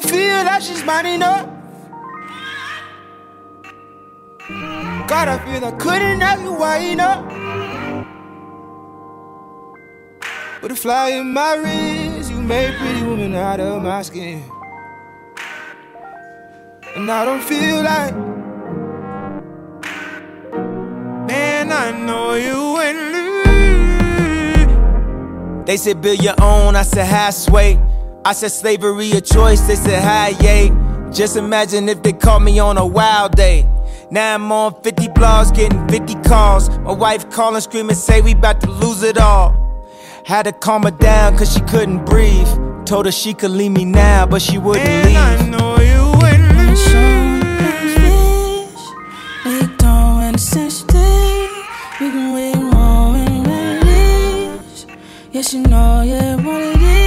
don't feel like she's mine enough. God, I feel I couldn't have you wine up. With a fly in my wrist, you made pretty woman out of my skin. And I don't feel like, man, I know you went lose. They said build your own, I said halfway. I said slavery a choice, they said hi, Ye. Just imagine if they caught me on a wild day. Now I'm on 50 blogs, getting 50 calls. My wife calling, screaming, say we about to lose it all. Had to calm her down, cause she couldn't breathe. Told her she could leave me now, but she wouldn't And leave. I know you went fish. They don't insensitive. We can wait more when release. Yes, you know, yeah, what it is.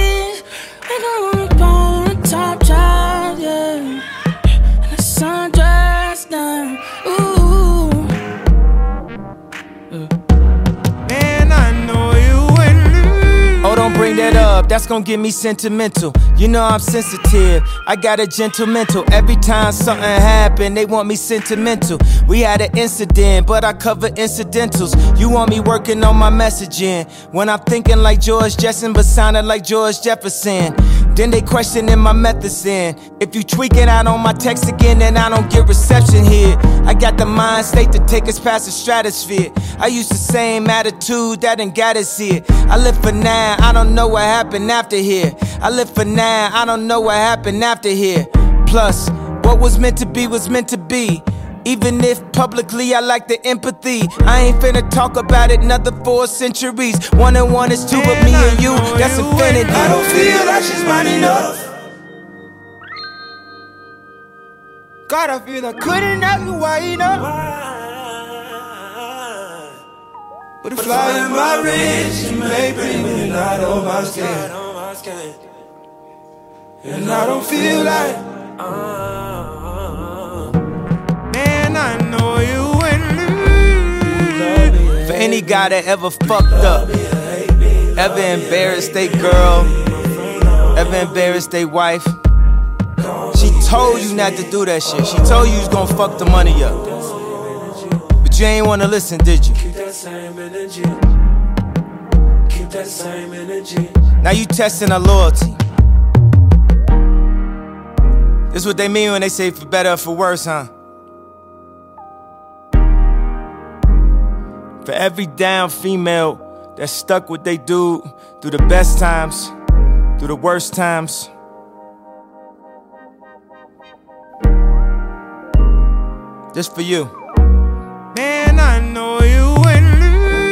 Don't bring that up, that's gonna get me sentimental. You know I'm sensitive, I got a gentle mental. Every time something happen, they want me sentimental. We had an incident, but I cover incidentals. You want me working on my messaging. When I'm thinking like George Jetson, but sounding like George Jefferson. Then they questioning my methods in. If you tweaking out on my text again, then I don't get reception here. I got the mind state to take us past the stratosphere. I use the same attitude that ain't got us here. I live for now, I don't know what happened after here. I live for now, I don't know what happened after here. Plus, what was meant to be was meant to be. Even if publicly I like the empathy, I ain't finna talk about it another four centuries. One and one is two, but me and you, that's infinity. I don't feel like she's mine enough. God, I feel I couldn't have you wine up. With a fly in my wrist, you made pretty women out of my skin. And I don't feel like, man, any guy that ever fucked up, ever embarrassed they girl, ever embarrassed they wife, she told you not to do that shit. She told you you was gonna fuck the money up. But you ain't wanna listen, did you? Keep that same energy. Keep that same energy. Now you testing her loyalty. This is what they mean when they say for better or for worse, huh? For every down female that stuck with they dude through the best times, through the worst times. Just for you. Man, I know you went lose.